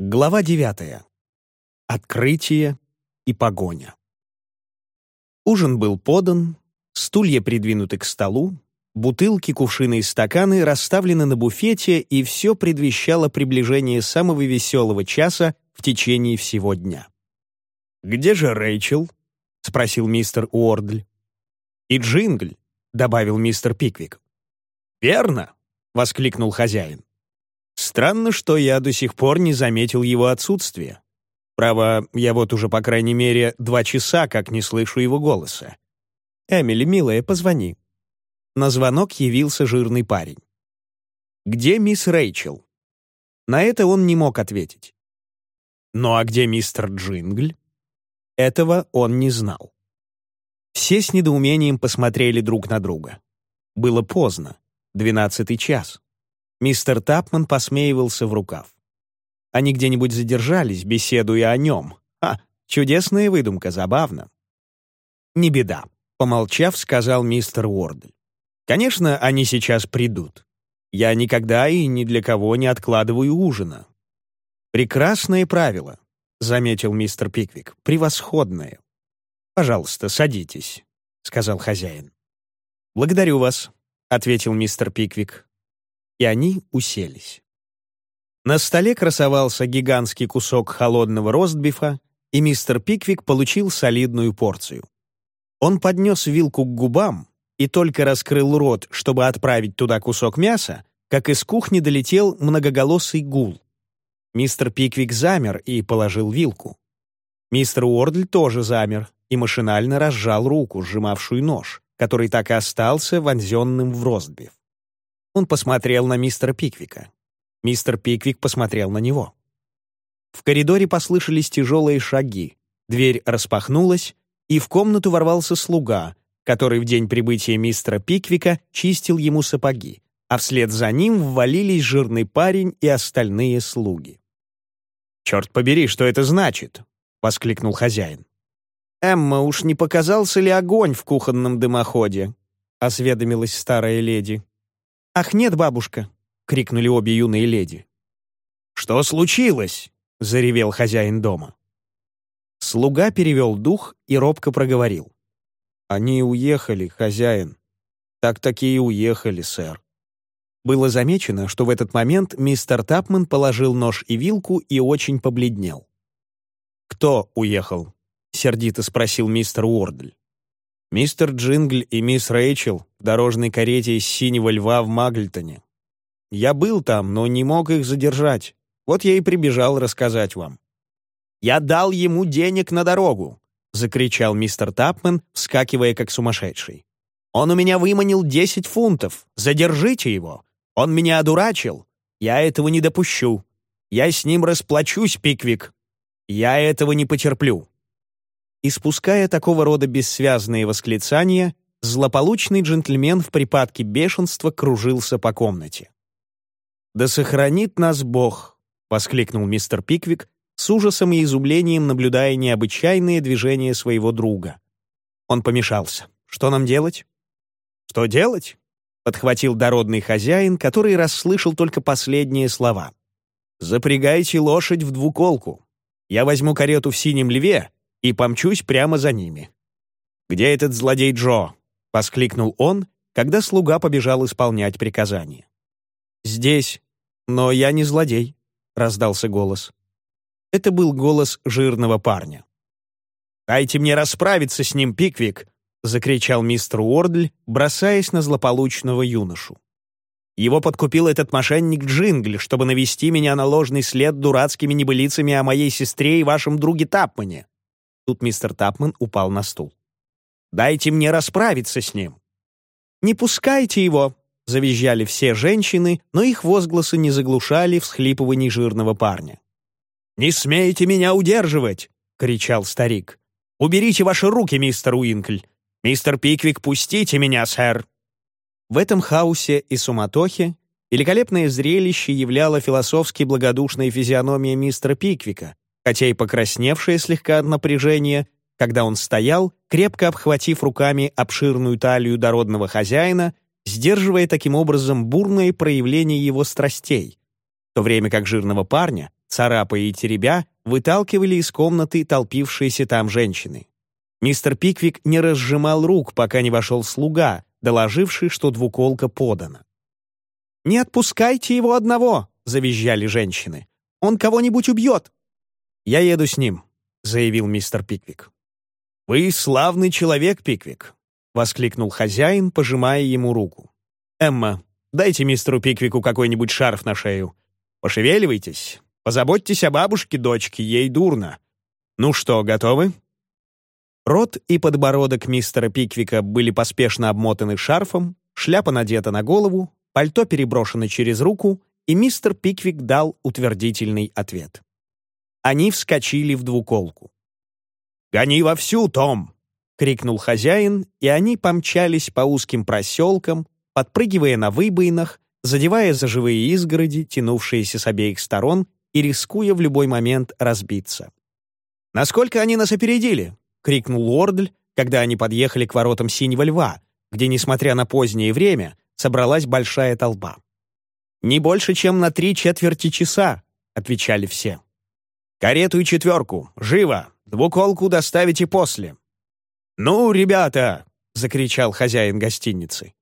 Глава девятая. Открытие и погоня. Ужин был подан, стулья придвинуты к столу, бутылки, кувшины и стаканы расставлены на буфете, и все предвещало приближение самого веселого часа в течение всего дня. «Где же Рэйчел?» — спросил мистер Уордль. «И Джингль», — добавил мистер Пиквик. «Верно», — воскликнул хозяин. Странно, что я до сих пор не заметил его отсутствия. Право, я вот уже, по крайней мере, два часа как не слышу его голоса. «Эмили, милая, позвони». На звонок явился жирный парень. «Где мисс Рэйчел?» На это он не мог ответить. «Ну а где мистер Джингль?» Этого он не знал. Все с недоумением посмотрели друг на друга. Было поздно, двенадцатый час. Мистер Тапман посмеивался в рукав. Они где-нибудь задержались, беседуя о нем. А, чудесная выдумка, забавно. «Не беда», — помолчав, сказал мистер Уордль. «Конечно, они сейчас придут. Я никогда и ни для кого не откладываю ужина». «Прекрасное правило», — заметил мистер Пиквик. «Превосходное». «Пожалуйста, садитесь», — сказал хозяин. «Благодарю вас», — ответил мистер Пиквик и они уселись. На столе красовался гигантский кусок холодного ростбифа, и мистер Пиквик получил солидную порцию. Он поднес вилку к губам и только раскрыл рот, чтобы отправить туда кусок мяса, как из кухни долетел многоголосый гул. Мистер Пиквик замер и положил вилку. Мистер Уордль тоже замер и машинально разжал руку, сжимавшую нож, который так и остался вонзенным в ростбиф. Он посмотрел на мистера Пиквика. Мистер Пиквик посмотрел на него. В коридоре послышались тяжелые шаги, дверь распахнулась, и в комнату ворвался слуга, который в день прибытия мистера Пиквика чистил ему сапоги, а вслед за ним ввалились жирный парень и остальные слуги. «Черт побери, что это значит?» — воскликнул хозяин. «Эмма, уж не показался ли огонь в кухонном дымоходе?» — осведомилась старая леди. «Ах, нет, бабушка!» — крикнули обе юные леди. «Что случилось?» — заревел хозяин дома. Слуга перевел дух и робко проговорил. «Они уехали, хозяин. Так-таки и уехали, сэр». Было замечено, что в этот момент мистер Тапман положил нож и вилку и очень побледнел. «Кто уехал?» — сердито спросил мистер Уордль. Мистер Джингль и мисс Рэйчел в дорожной карете из «Синего льва» в Магльтоне. Я был там, но не мог их задержать. Вот я и прибежал рассказать вам». «Я дал ему денег на дорогу!» — закричал мистер Тапмен, вскакивая как сумасшедший. «Он у меня выманил десять фунтов! Задержите его! Он меня одурачил! Я этого не допущу! Я с ним расплачусь, Пиквик! Я этого не потерплю!» Испуская такого рода бессвязные восклицания, злополучный джентльмен в припадке бешенства кружился по комнате. «Да сохранит нас Бог!» — воскликнул мистер Пиквик, с ужасом и изумлением наблюдая необычайные движения своего друга. Он помешался. «Что нам делать?» «Что делать?» — подхватил дородный хозяин, который расслышал только последние слова. «Запрягайте лошадь в двуколку. Я возьму карету в синем льве и помчусь прямо за ними. «Где этот злодей Джо?» — воскликнул он, когда слуга побежал исполнять приказание. «Здесь, но я не злодей», — раздался голос. Это был голос жирного парня. «Дайте мне расправиться с ним, Пиквик!» — закричал мистер Уордль, бросаясь на злополучного юношу. Его подкупил этот мошенник Джингль, чтобы навести меня на ложный след дурацкими небылицами о моей сестре и вашем друге Тапмане. Тут мистер Тапман упал на стул. «Дайте мне расправиться с ним!» «Не пускайте его!» — завизжали все женщины, но их возгласы не заглушали всхлипываний жирного парня. «Не смейте меня удерживать!» — кричал старик. «Уберите ваши руки, мистер Уинкль! Мистер Пиквик, пустите меня, сэр!» В этом хаосе и суматохе великолепное зрелище являло философски благодушная физиономия мистера Пиквика, хотя и покрасневшее слегка от напряжения, когда он стоял, крепко обхватив руками обширную талию дородного хозяина, сдерживая таким образом бурное проявление его страстей, в то время как жирного парня царапая и теребя, выталкивали из комнаты толпившиеся там женщины. Мистер Пиквик не разжимал рук, пока не вошел слуга, доложивший, что двуколка подана. «Не отпускайте его одного!» — завизжали женщины. «Он кого-нибудь убьет!» «Я еду с ним», — заявил мистер Пиквик. «Вы славный человек, Пиквик», — воскликнул хозяин, пожимая ему руку. «Эмма, дайте мистеру Пиквику какой-нибудь шарф на шею. Пошевеливайтесь, позаботьтесь о бабушке, дочке, ей дурно. Ну что, готовы?» Рот и подбородок мистера Пиквика были поспешно обмотаны шарфом, шляпа надета на голову, пальто переброшено через руку, и мистер Пиквик дал утвердительный ответ. Они вскочили в двуколку. «Гони вовсю, Том!» — крикнул хозяин, и они помчались по узким проселкам, подпрыгивая на выбоинах, задевая за живые изгороди, тянувшиеся с обеих сторон, и рискуя в любой момент разбиться. «Насколько они нас опередили?» — крикнул Уордль, когда они подъехали к воротам Синего Льва, где, несмотря на позднее время, собралась большая толпа. «Не больше, чем на три четверти часа», — отвечали все. «Карету и четверку! Живо! Двуколку доставите после!» «Ну, ребята!» — закричал хозяин гостиницы.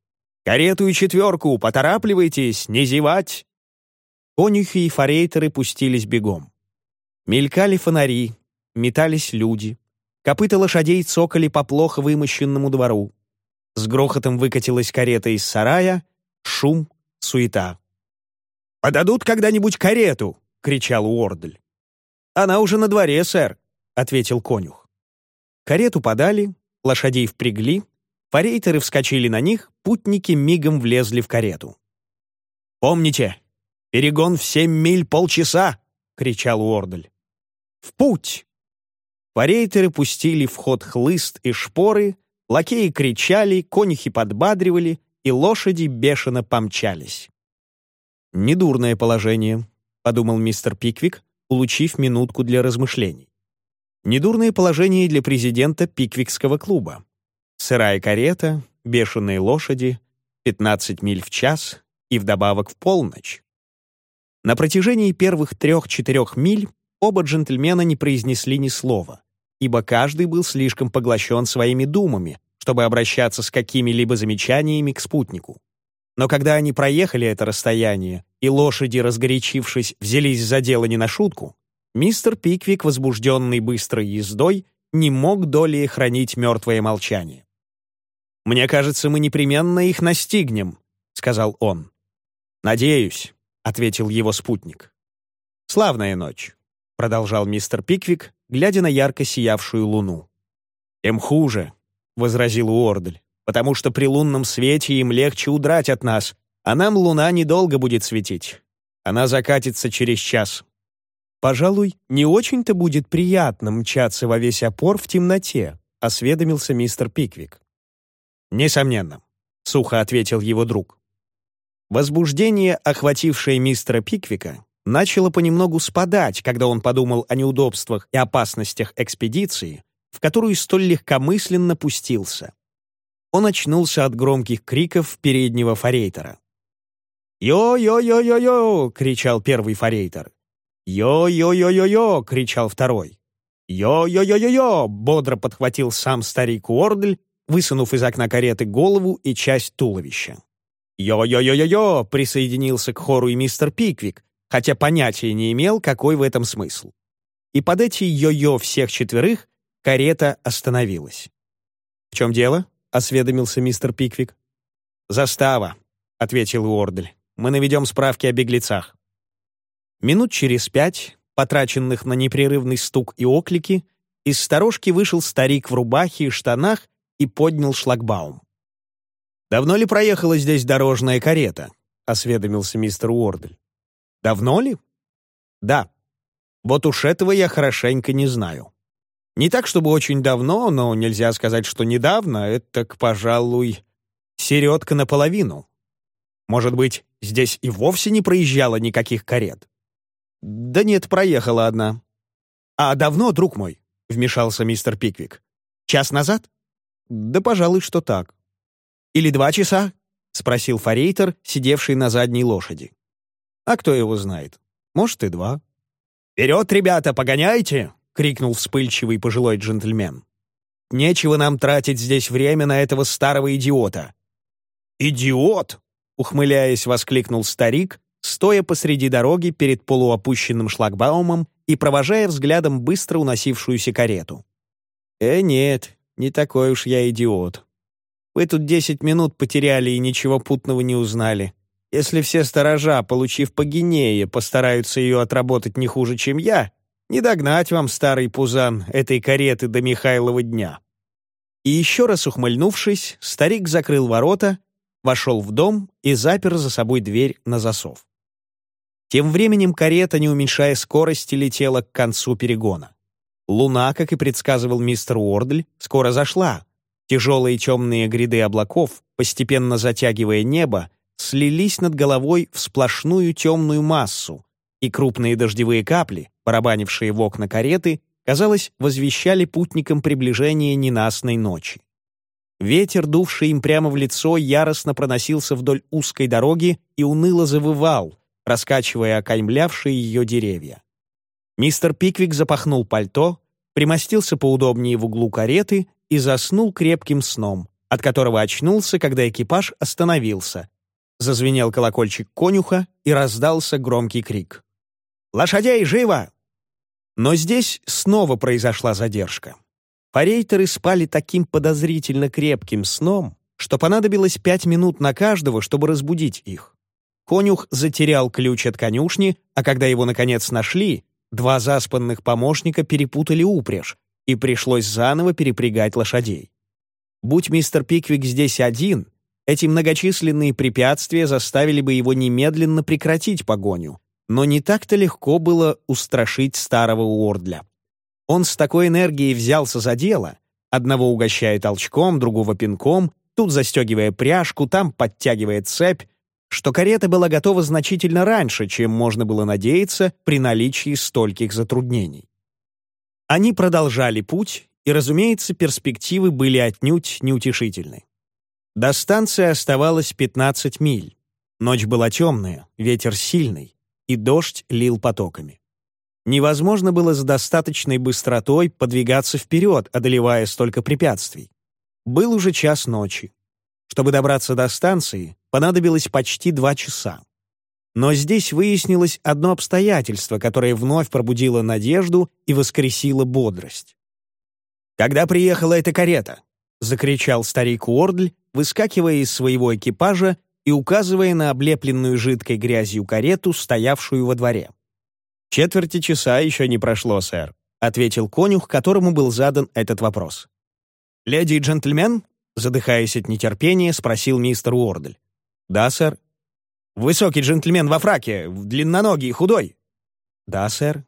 «Карету и четверку! Поторапливайтесь! Не зевать!» Конюхи и форейтеры пустились бегом. Мелькали фонари, метались люди. Копыта лошадей цокали по плохо вымощенному двору. С грохотом выкатилась карета из сарая, шум, суета. «Подадут когда-нибудь карету!» — кричал Уордль. «Она уже на дворе, сэр», — ответил конюх. Карету подали, лошадей впрягли, форейтеры вскочили на них, путники мигом влезли в карету. «Помните, перегон в семь миль полчаса!» — кричал Уордль. «В путь!» Форейтеры пустили в ход хлыст и шпоры, лакеи кричали, конюхи подбадривали, и лошади бешено помчались. «Недурное положение», — подумал мистер Пиквик, улучив минутку для размышлений. Недурное положение для президента Пиквикского клуба. Сырая карета, бешеные лошади, 15 миль в час и вдобавок в полночь. На протяжении первых трех-четырех миль оба джентльмена не произнесли ни слова, ибо каждый был слишком поглощен своими думами, чтобы обращаться с какими-либо замечаниями к спутнику. Но когда они проехали это расстояние, и лошади, разгорячившись, взялись за дело не на шутку, мистер Пиквик, возбужденный быстрой ездой, не мог долей хранить мертвое молчание. «Мне кажется, мы непременно их настигнем», — сказал он. «Надеюсь», — ответил его спутник. «Славная ночь», — продолжал мистер Пиквик, глядя на ярко сиявшую луну. «Тем хуже», — возразил Уордль потому что при лунном свете им легче удрать от нас, а нам луна недолго будет светить. Она закатится через час. Пожалуй, не очень-то будет приятно мчаться во весь опор в темноте, осведомился мистер Пиквик. Несомненно, сухо ответил его друг. Возбуждение, охватившее мистера Пиквика, начало понемногу спадать, когда он подумал о неудобствах и опасностях экспедиции, в которую столь легкомысленно пустился он очнулся от громких криков переднего форейтера. «Йо-йо-йо-йо-йо!» — кричал первый форейтер. «Йо-йо-йо-йо-йо!» — кричал второй. «Йо-йо-йо-йо-йо!» — бодро подхватил сам старик Уордль, высунув из окна кареты голову и часть туловища. «Йо-йо-йо-йо-йо!» — присоединился к хору и мистер Пиквик, хотя понятия не имел, какой в этом смысл. И под эти йо-йо всех четверых карета остановилась. «В чем дело?» Осведомился мистер Пиквик. «Застава», — ответил Уордль. «Мы наведем справки о беглецах». Минут через пять, потраченных на непрерывный стук и оклики, из сторожки вышел старик в рубахе и штанах и поднял шлагбаум. «Давно ли проехала здесь дорожная карета?» — осведомился мистер Уордль. «Давно ли?» «Да. Вот уж этого я хорошенько не знаю». Не так, чтобы очень давно, но нельзя сказать, что недавно, это, пожалуй, середка наполовину. Может быть, здесь и вовсе не проезжало никаких карет? Да нет, проехала одна. А давно, друг мой? Вмешался мистер Пиквик. Час назад? Да, пожалуй, что так. Или два часа? Спросил форейтер, сидевший на задней лошади. А кто его знает? Может, и два. «Вперед, ребята, погоняйте!» — крикнул вспыльчивый пожилой джентльмен. «Нечего нам тратить здесь время на этого старого идиота». «Идиот!» — ухмыляясь, воскликнул старик, стоя посреди дороги перед полуопущенным шлагбаумом и провожая взглядом быстро уносившуюся карету. «Э, нет, не такой уж я идиот. Вы тут десять минут потеряли и ничего путного не узнали. Если все сторожа, получив по гинее, постараются ее отработать не хуже, чем я, не догнать вам, старый пузан, этой кареты до Михайлова дня». И еще раз ухмыльнувшись, старик закрыл ворота, вошел в дом и запер за собой дверь на засов. Тем временем карета, не уменьшая скорости, летела к концу перегона. Луна, как и предсказывал мистер Уордль, скоро зашла. Тяжелые темные гряды облаков, постепенно затягивая небо, слились над головой в сплошную темную массу, и крупные дождевые капли, барабанившие в окна кареты, казалось, возвещали путникам приближение ненастной ночи. Ветер, дувший им прямо в лицо, яростно проносился вдоль узкой дороги и уныло завывал, раскачивая окаймлявшие ее деревья. Мистер Пиквик запахнул пальто, примостился поудобнее в углу кареты и заснул крепким сном, от которого очнулся, когда экипаж остановился. Зазвенел колокольчик конюха и раздался громкий крик. «Лошадей, живо!» Но здесь снова произошла задержка. Парейтеры спали таким подозрительно крепким сном, что понадобилось пять минут на каждого, чтобы разбудить их. Конюх затерял ключ от конюшни, а когда его, наконец, нашли, два заспанных помощника перепутали упряжь, и пришлось заново перепрягать лошадей. Будь мистер Пиквик здесь один, эти многочисленные препятствия заставили бы его немедленно прекратить погоню, но не так-то легко было устрашить старого Уордля. Он с такой энергией взялся за дело, одного угощая толчком, другого пинком, тут застегивая пряжку, там подтягивая цепь, что карета была готова значительно раньше, чем можно было надеяться при наличии стольких затруднений. Они продолжали путь, и, разумеется, перспективы были отнюдь неутешительны. До станции оставалось 15 миль. Ночь была темная, ветер сильный, и дождь лил потоками. Невозможно было с достаточной быстротой подвигаться вперед, одолевая столько препятствий. Был уже час ночи. Чтобы добраться до станции, понадобилось почти два часа. Но здесь выяснилось одно обстоятельство, которое вновь пробудило надежду и воскресило бодрость. «Когда приехала эта карета?» — закричал старик Уордль, выскакивая из своего экипажа и указывая на облепленную жидкой грязью карету, стоявшую во дворе. «Четверти часа еще не прошло, сэр», — ответил конюх, которому был задан этот вопрос. «Леди и джентльмен?» Задыхаясь от нетерпения, спросил мистер Уордль. «Да, сэр». «Высокий джентльмен во фраке, длинноногий, худой?» «Да, сэр».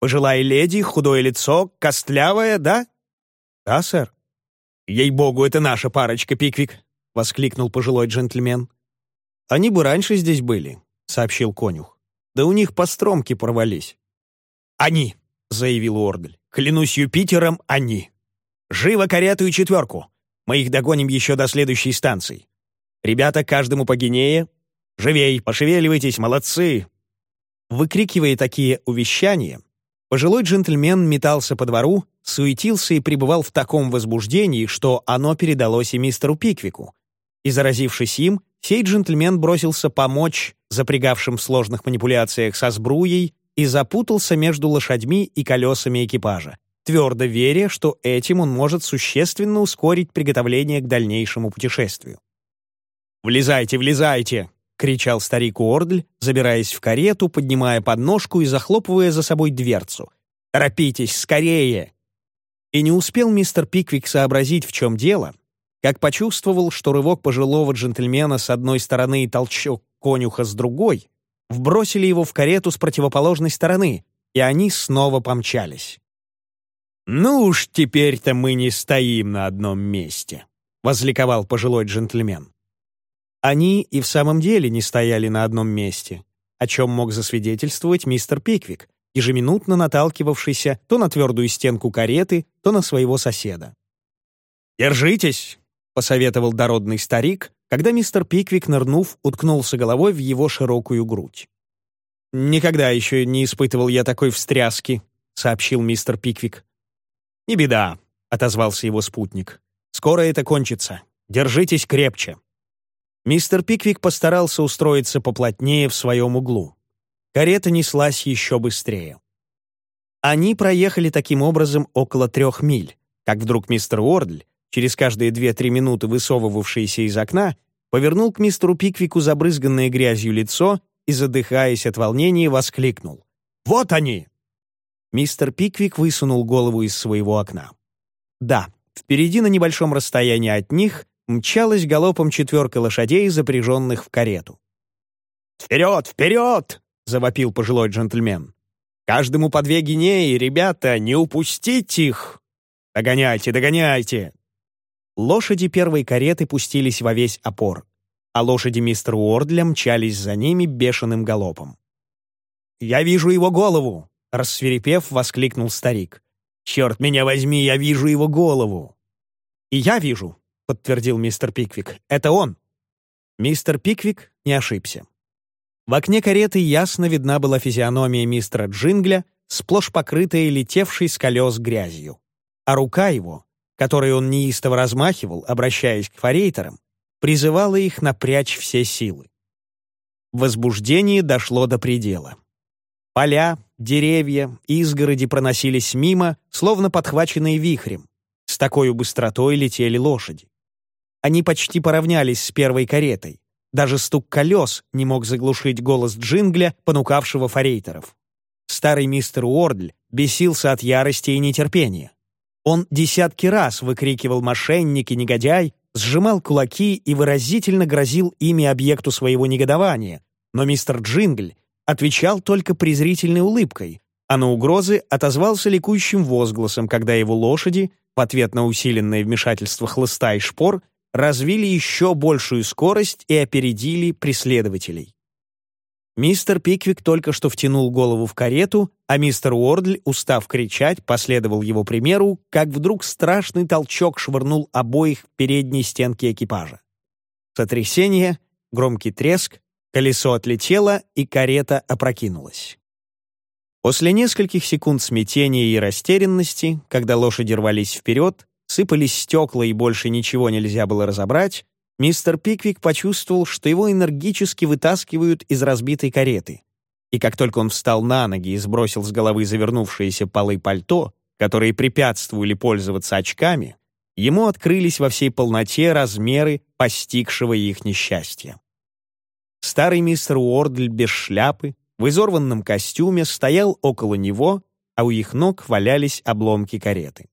«Пожилая леди, худое лицо, костлявая, да?» «Да, сэр». «Ей-богу, это наша парочка, Пиквик!» — воскликнул пожилой джентльмен. «Они бы раньше здесь были», — сообщил конюх. «Да у них постромки порвались». «Они!» — заявил Уордль. «Клянусь Юпитером, они! Живо карету и четверку! Мы их догоним еще до следующей станции. Ребята, каждому по гинее. Живей, пошевеливайтесь, молодцы!» Выкрикивая такие увещания, пожилой джентльмен метался по двору, суетился и пребывал в таком возбуждении, что оно передалось и мистеру Пиквику. И, заразившись им, сей джентльмен бросился помочь запрягавшим в сложных манипуляциях со сбруей и запутался между лошадьми и колесами экипажа, твердо веря, что этим он может существенно ускорить приготовление к дальнейшему путешествию. «Влезайте, влезайте!» — кричал старик Уордль, забираясь в карету, поднимая подножку и захлопывая за собой дверцу. «Торопитесь, скорее!» И не успел мистер Пиквик сообразить, в чем дело, как почувствовал, что рывок пожилого джентльмена с одной стороны и толчок конюха с другой вбросили его в карету с противоположной стороны, и они снова помчались. «Ну уж теперь-то мы не стоим на одном месте», — возликовал пожилой джентльмен. Они и в самом деле не стояли на одном месте, о чем мог засвидетельствовать мистер Пиквик, ежеминутно наталкивавшийся то на твердую стенку кареты, то на своего соседа. «Держитесь!» — посоветовал дородный старик, когда мистер Пиквик, нырнув, уткнулся головой в его широкую грудь. «Никогда еще не испытывал я такой встряски», — сообщил мистер Пиквик. «Не беда», — отозвался его спутник. «Скоро это кончится. Держитесь крепче». Мистер Пиквик постарался устроиться поплотнее в своем углу. Карета неслась еще быстрее. Они проехали таким образом около трех миль, как вдруг мистер Уордль, через каждые две-три минуты высовывавшийся из окна, повернул к мистеру Пиквику забрызганное грязью лицо и, задыхаясь от волнения, воскликнул. «Вот они!» Мистер Пиквик высунул голову из своего окна. Да, впереди на небольшом расстоянии от них мчалась галопом четверка лошадей, запряженных в карету. «Вперед, вперед!» — завопил пожилой джентльмен. «Каждому по две гинеи, ребята, не упустите их! Догоняйте, догоняйте!» Лошади первой кареты пустились во весь опор, а лошади мистера Уордля мчались за ними бешеным галопом. «Я вижу его голову!» — рассверепев, воскликнул старик. «Черт меня возьми, я вижу его голову!» «И я вижу!» — подтвердил мистер Пиквик. «Это он!» Мистер Пиквик не ошибся. В окне кареты ясно видна была физиономия мистера Джингля, сплошь покрытая летевшей с колес грязью. А рука его, которой он неистово размахивал, обращаясь к форейтерам, призывала их напрячь все силы. Возбуждение дошло до предела. Поля, деревья, изгороди проносились мимо, словно подхваченные вихрем. С такой быстротой летели лошади. Они почти поравнялись с первой каретой. Даже стук колес не мог заглушить голос Джингля, понукавшего форейтеров. Старый мистер Уордль бесился от ярости и нетерпения. Он десятки раз выкрикивал «мошенник» и «негодяй», сжимал кулаки и выразительно грозил ими объекту своего негодования, но мистер Джингль отвечал только презрительной улыбкой, а на угрозы отозвался ликующим возгласом, когда его лошади, в ответ на усиленное вмешательство хлыста и шпор, развили еще большую скорость и опередили преследователей. Мистер Пиквик только что втянул голову в карету, а мистер Уордль, устав кричать, последовал его примеру, как вдруг страшный толчок швырнул обоих передней стенки экипажа. Сотрясение, громкий треск, колесо отлетело, и карета опрокинулась. После нескольких секунд смятения и растерянности, когда лошади рвались вперед, сыпались стекла и больше ничего нельзя было разобрать, мистер Пиквик почувствовал, что его энергически вытаскивают из разбитой кареты. И как только он встал на ноги и сбросил с головы завернувшиеся полы пальто, которые препятствовали пользоваться очками, ему открылись во всей полноте размеры постигшего их несчастья. Старый мистер Уордль без шляпы, в изорванном костюме, стоял около него, а у их ног валялись обломки кареты.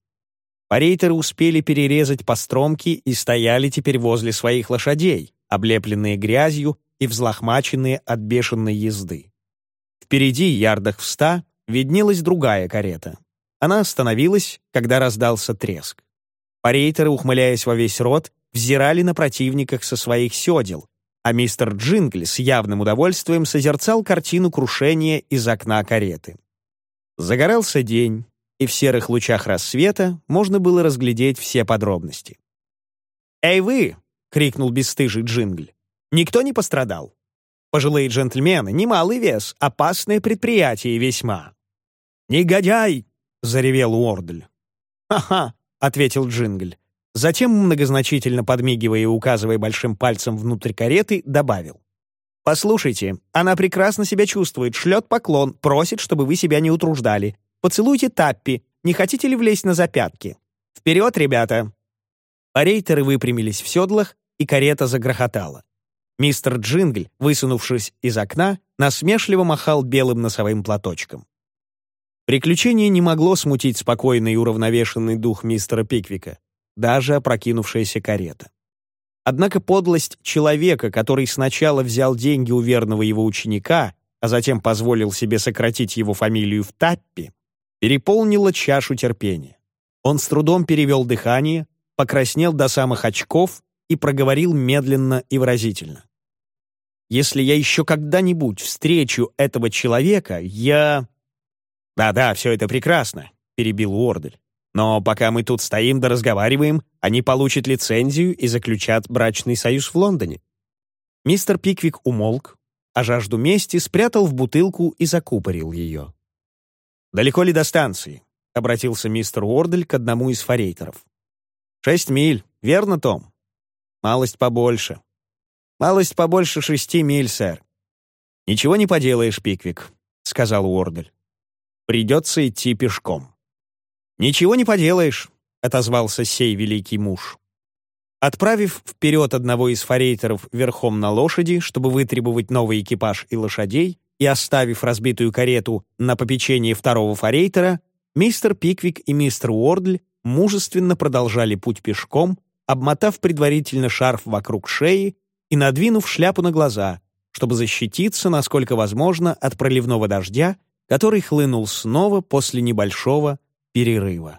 Парейтеры успели перерезать постромки и стояли теперь возле своих лошадей, облепленные грязью и взлохмаченные от бешеной езды. Впереди, ярдах в ста, виднелась другая карета. Она остановилась, когда раздался треск. Парейтеры, ухмыляясь во весь рот, взирали на противниках со своих седел, а мистер Джингли с явным удовольствием созерцал картину крушения из окна кареты. Загорался день, и в серых лучах рассвета можно было разглядеть все подробности. «Эй вы!» — крикнул бесстыжий Джингль. «Никто не пострадал. Пожилые джентльмены, немалый вес, опасное предприятие весьма». «Негодяй!» — заревел Уордль. «Ха-ха!» — ответил Джингль. Затем, многозначительно подмигивая и указывая большим пальцем внутрь кареты, добавил. «Послушайте, она прекрасно себя чувствует, шлет поклон, просит, чтобы вы себя не утруждали. Поцелуйте Таппи. Не хотите ли влезть на запятки? Вперед, ребята!» Парейтеры выпрямились в седлах, и карета загрохотала. Мистер Джингль, высунувшись из окна, насмешливо махал белым носовым платочком. Приключение не могло смутить спокойный и уравновешенный дух мистера Пиквика, даже опрокинувшаяся карета. Однако подлость человека, который сначала взял деньги у верного его ученика, а затем позволил себе сократить его фамилию в Таппи, переполнила чашу терпения. Он с трудом перевел дыхание, покраснел до самых очков и проговорил медленно и выразительно. «Если я еще когда-нибудь встречу этого человека, я...» «Да-да, все это прекрасно», — перебил Уордель. «Но пока мы тут стоим да разговариваем, они получат лицензию и заключат брачный союз в Лондоне». Мистер Пиквик умолк, а жажду мести спрятал в бутылку и закупорил ее. «Далеко ли до станции?» — обратился мистер Уордель к одному из форейтеров. «Шесть миль, верно, Том?» «Малость побольше». «Малость побольше шести миль, сэр». «Ничего не поделаешь, Пиквик», — сказал Уордель. «Придется идти пешком». «Ничего не поделаешь», — отозвался сей великий муж. Отправив вперед одного из форейтеров верхом на лошади, чтобы вытребовать новый экипаж и лошадей, и оставив разбитую карету на попечение второго форейтера, мистер Пиквик и мистер Уордль мужественно продолжали путь пешком, обмотав предварительно шарф вокруг шеи и надвинув шляпу на глаза, чтобы защититься, насколько возможно, от проливного дождя, который хлынул снова после небольшого перерыва.